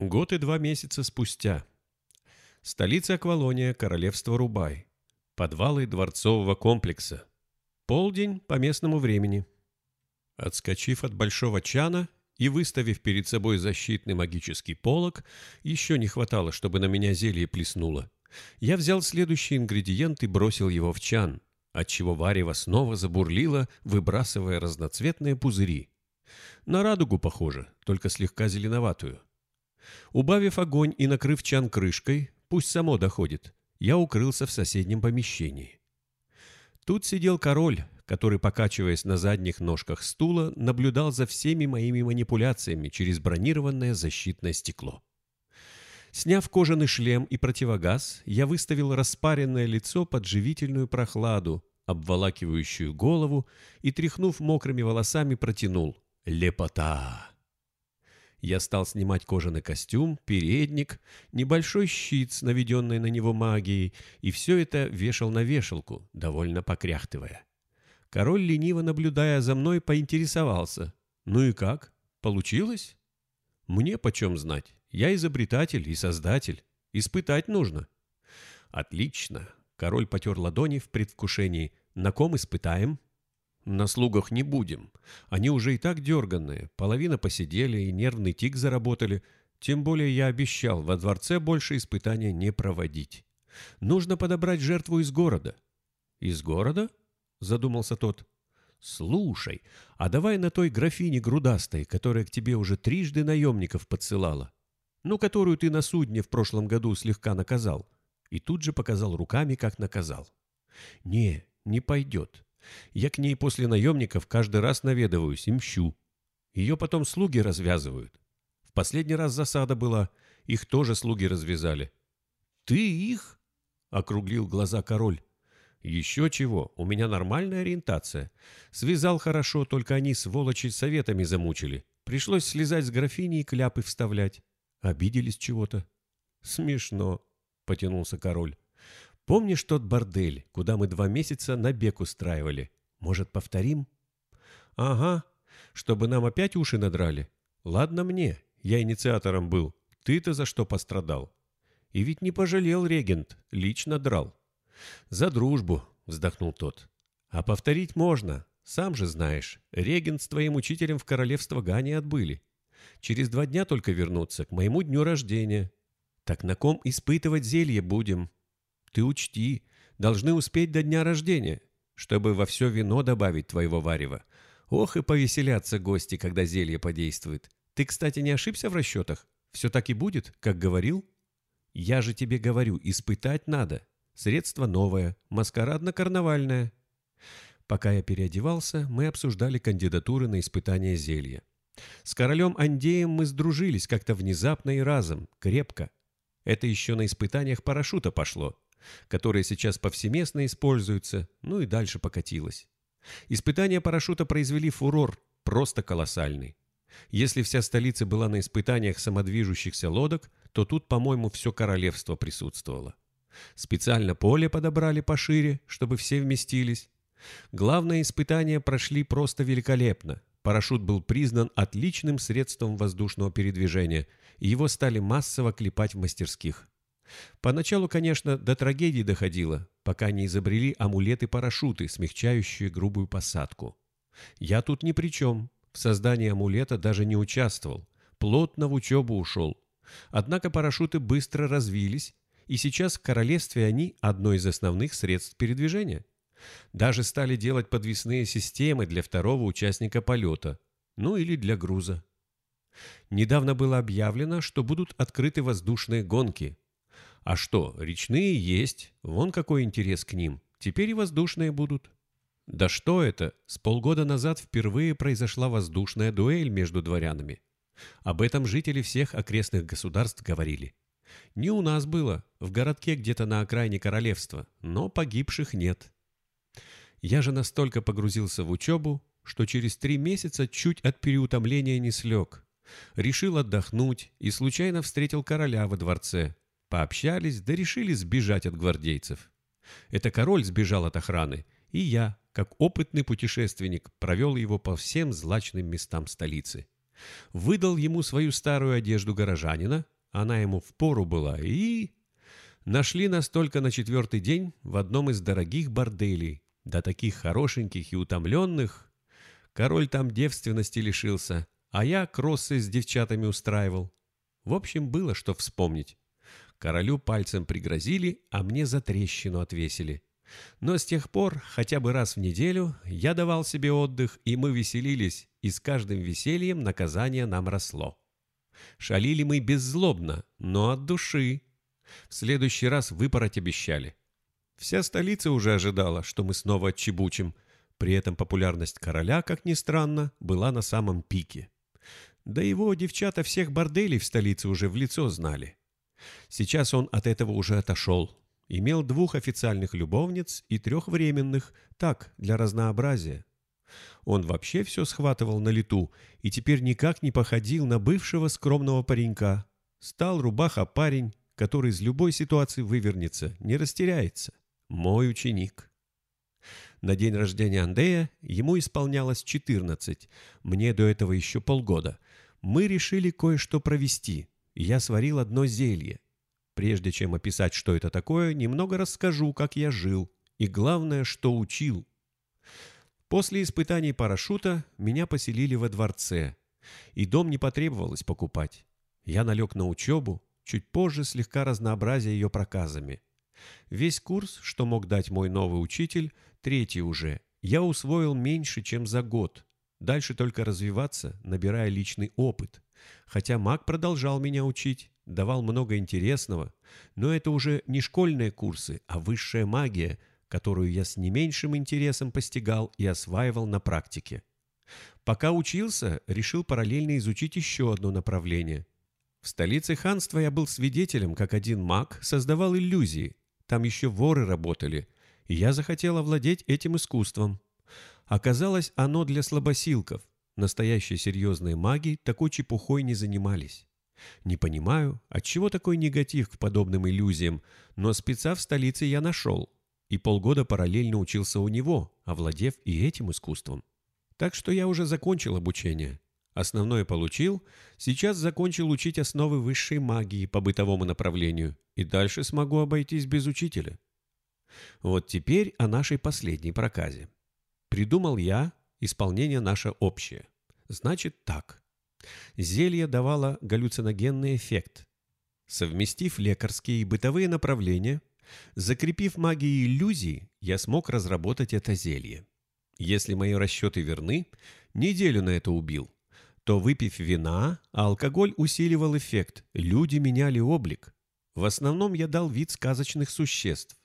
Год и два месяца спустя. Столица Аквалония, королевство Рубай. Подвалы дворцового комплекса. Полдень по местному времени. Отскочив от большого чана и выставив перед собой защитный магический полог, еще не хватало, чтобы на меня зелье плеснуло. Я взял следующий ингредиент и бросил его в чан, отчего варево снова забурлило, выбрасывая разноцветные пузыри. На радугу похоже, только слегка зеленоватую. Убавив огонь и накрыв чан крышкой, пусть само доходит, я укрылся в соседнем помещении. Тут сидел король, который, покачиваясь на задних ножках стула, наблюдал за всеми моими манипуляциями через бронированное защитное стекло. Сняв кожаный шлем и противогаз, я выставил распаренное лицо под живительную прохладу, обволакивающую голову, и, тряхнув мокрыми волосами, протянул «Лепота!». Я стал снимать кожаный костюм, передник, небольшой щит с наведенной на него магией, и все это вешал на вешалку, довольно покряхтывая. Король, лениво наблюдая за мной, поинтересовался. «Ну и как? Получилось?» «Мне почем знать? Я изобретатель и создатель. Испытать нужно». «Отлично!» — король потер ладони в предвкушении. «На ком испытаем?» На слугах не будем. Они уже и так дерганные. Половина посидели и нервный тик заработали. Тем более я обещал во дворце больше испытания не проводить. Нужно подобрать жертву из города. Из города? Задумался тот. Слушай, а давай на той графине грудастой, которая к тебе уже трижды наемников подсылала. Ну, которую ты на судне в прошлом году слегка наказал. И тут же показал руками, как наказал. Не, не пойдет. Я к ней после наемников каждый раз наведываюсь и мщу. Ее потом слуги развязывают. В последний раз засада была, их тоже слуги развязали. «Ты их?» — округлил глаза король. «Еще чего, у меня нормальная ориентация. Связал хорошо, только они, сволочи, советами замучили. Пришлось слезать с графини и кляпы вставлять. Обиделись чего-то». «Смешно», — потянулся король. Помнишь тот бордель, куда мы два месяца набег устраивали? Может, повторим? Ага, чтобы нам опять уши надрали. Ладно мне, я инициатором был. Ты-то за что пострадал? И ведь не пожалел регент, лично драл. За дружбу, вздохнул тот. А повторить можно. Сам же знаешь, регент с твоим учителем в королевство Гани отбыли. Через два дня только вернуться, к моему дню рождения. Так на ком испытывать зелье будем? Ты учти, должны успеть до дня рождения, чтобы во все вино добавить твоего варева. Ох и повеселятся гости, когда зелье подействует. Ты, кстати, не ошибся в расчетах? Все так и будет, как говорил? Я же тебе говорю, испытать надо. Средство новое, маскарадно-карнавальное. Пока я переодевался, мы обсуждали кандидатуры на испытание зелья. С королем Андеем мы сдружились как-то внезапно и разом, крепко. Это еще на испытаниях парашюта пошло которая сейчас повсеместно используется, ну и дальше покатилась. Испытания парашюта произвели фурор, просто колоссальный. Если вся столица была на испытаниях самодвижущихся лодок, то тут, по-моему, все королевство присутствовало. Специально поле подобрали пошире, чтобы все вместились. Главные испытания прошли просто великолепно. Парашют был признан отличным средством воздушного передвижения, и его стали массово клепать в мастерских. Поначалу, конечно, до трагедии доходило, пока не изобрели амулеты-парашюты, смягчающие грубую посадку. Я тут ни при чем. В создании амулета даже не участвовал. Плотно в учебу ушел. Однако парашюты быстро развились, и сейчас в королевстве они одно из основных средств передвижения. Даже стали делать подвесные системы для второго участника полета, ну или для груза. Недавно было объявлено, что будут открыты воздушные гонки – а что, речные есть, вон какой интерес к ним. Теперь и воздушные будут. Да что это, с полгода назад впервые произошла воздушная дуэль между дворянами. Об этом жители всех окрестных государств говорили. Не у нас было, в городке где-то на окраине королевства, но погибших нет. Я же настолько погрузился в учебу, что через три месяца чуть от переутомления не слег. Решил отдохнуть и случайно встретил короля во дворце, Пообщались, да решили сбежать от гвардейцев. Это король сбежал от охраны, и я, как опытный путешественник, провел его по всем злачным местам столицы. Выдал ему свою старую одежду горожанина, она ему в пору была, и... Нашли нас только на четвертый день в одном из дорогих борделей, да таких хорошеньких и утомленных. Король там девственности лишился, а я кроссы с девчатами устраивал. В общем, было что вспомнить. Королю пальцем пригрозили, а мне за трещину отвесили. Но с тех пор, хотя бы раз в неделю, я давал себе отдых, и мы веселились, и с каждым весельем наказание нам росло. Шалили мы беззлобно, но от души. В следующий раз выпороть обещали. Вся столица уже ожидала, что мы снова отчебучим. При этом популярность короля, как ни странно, была на самом пике. Да его девчата всех борделей в столице уже в лицо знали. Сейчас он от этого уже отошел. Имел двух официальных любовниц и трех временных, так, для разнообразия. Он вообще все схватывал на лету и теперь никак не походил на бывшего скромного паренька. Стал рубаха-парень, который из любой ситуации вывернется, не растеряется. Мой ученик. На день рождения Андея ему исполнялось 14, мне до этого еще полгода. Мы решили кое-что провести, я сварил одно зелье. Прежде чем описать, что это такое, немного расскажу, как я жил, и главное, что учил. После испытаний парашюта меня поселили во дворце, и дом не потребовалось покупать. Я налег на учебу, чуть позже слегка разнообразя ее проказами. Весь курс, что мог дать мой новый учитель, третий уже, я усвоил меньше, чем за год. Дальше только развиваться, набирая личный опыт. Хотя маг продолжал меня учить, давал много интересного, но это уже не школьные курсы, а высшая магия, которую я с не меньшим интересом постигал и осваивал на практике. Пока учился, решил параллельно изучить еще одно направление. В столице ханства я был свидетелем, как один маг создавал иллюзии. Там еще воры работали, и я захотел овладеть этим искусством. Оказалось, оно для слабосилков. Настоящие серьезные маги такой чепухой не занимались. Не понимаю, отчего такой негатив к подобным иллюзиям, но спеца в столице я нашел, и полгода параллельно учился у него, овладев и этим искусством. Так что я уже закончил обучение. Основное получил, сейчас закончил учить основы высшей магии по бытовому направлению, и дальше смогу обойтись без учителя. Вот теперь о нашей последней проказе. Придумал я, исполнение наше общее. Значит так. Зелье давало галлюциногенный эффект. Совместив лекарские и бытовые направления, закрепив магией иллюзий, я смог разработать это зелье. Если мои расчеты верны, неделю на это убил. То, выпив вина, алкоголь усиливал эффект, люди меняли облик. В основном я дал вид сказочных существ.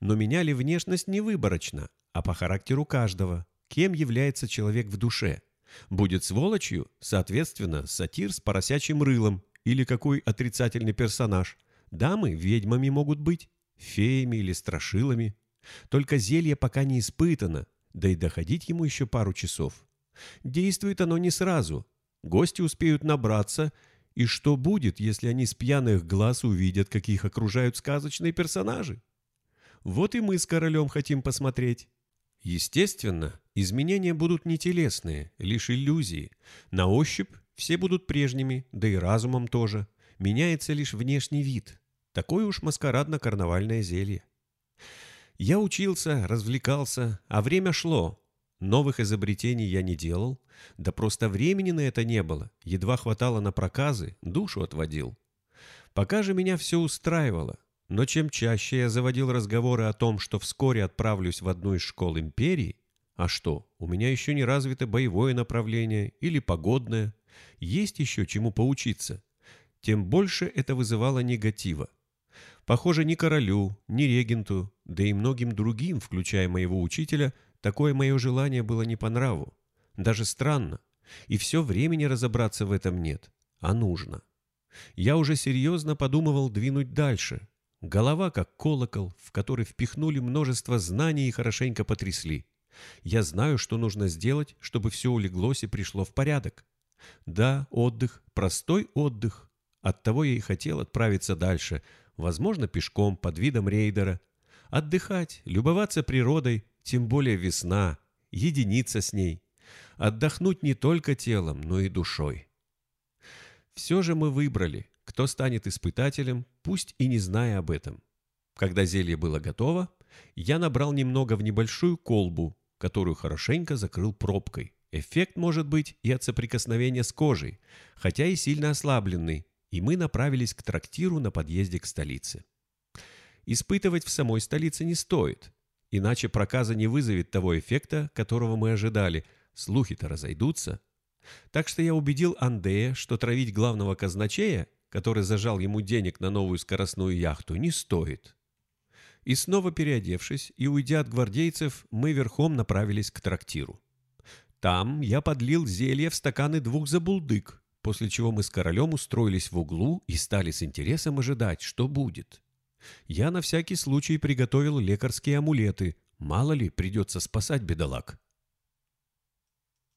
Но меняли внешность не выборочно, а по характеру каждого, кем является человек в душе. Будет сволочью, соответственно, сатир с поросячьим рылом или какой отрицательный персонаж. Дамы ведьмами могут быть, феями или страшилами. Только зелье пока не испытано, да и доходить ему еще пару часов. Действует оно не сразу. Гости успеют набраться, и что будет, если они с пьяных глаз увидят, каких окружают сказочные персонажи? Вот и мы с королем хотим посмотреть. Естественно, изменения будут не телесные, лишь иллюзии. На ощупь все будут прежними, да и разумом тоже. Меняется лишь внешний вид. Такое уж маскарадно-карнавальное зелье. Я учился, развлекался, а время шло. Новых изобретений я не делал, да просто времени на это не было. Едва хватало на проказы, душу отводил. Пока же меня все устраивало. Но чем чаще я заводил разговоры о том, что вскоре отправлюсь в одну из школ империи, а что, у меня еще не развито боевое направление или погодное, есть еще чему поучиться, тем больше это вызывало негатива. Похоже, ни королю, ни регенту, да и многим другим, включая моего учителя, такое мое желание было не по нраву. Даже странно. И все времени разобраться в этом нет, а нужно. Я уже серьезно подумывал двинуть дальше, Голова как колокол, в который впихнули множество знаний и хорошенько потрясли. Я знаю, что нужно сделать, чтобы все улеглось и пришло в порядок. Да, отдых, простой отдых. Оттого я и хотел отправиться дальше, возможно, пешком, под видом рейдера. Отдыхать, любоваться природой, тем более весна, единиться с ней. Отдохнуть не только телом, но и душой. Все же мы выбрали, кто станет испытателем, пусть и не зная об этом. Когда зелье было готово, я набрал немного в небольшую колбу, которую хорошенько закрыл пробкой. Эффект может быть и от соприкосновения с кожей, хотя и сильно ослабленный, и мы направились к трактиру на подъезде к столице. Испытывать в самой столице не стоит, иначе проказа не вызовет того эффекта, которого мы ожидали, слухи-то разойдутся. Так что я убедил Андея, что травить главного казначея, который зажал ему денег на новую скоростную яхту, не стоит. И снова переодевшись и уйдя от гвардейцев, мы верхом направились к трактиру. Там я подлил зелье в стаканы двух забулдык, после чего мы с королем устроились в углу и стали с интересом ожидать, что будет. Я на всякий случай приготовил лекарские амулеты, мало ли придется спасать бедолаг.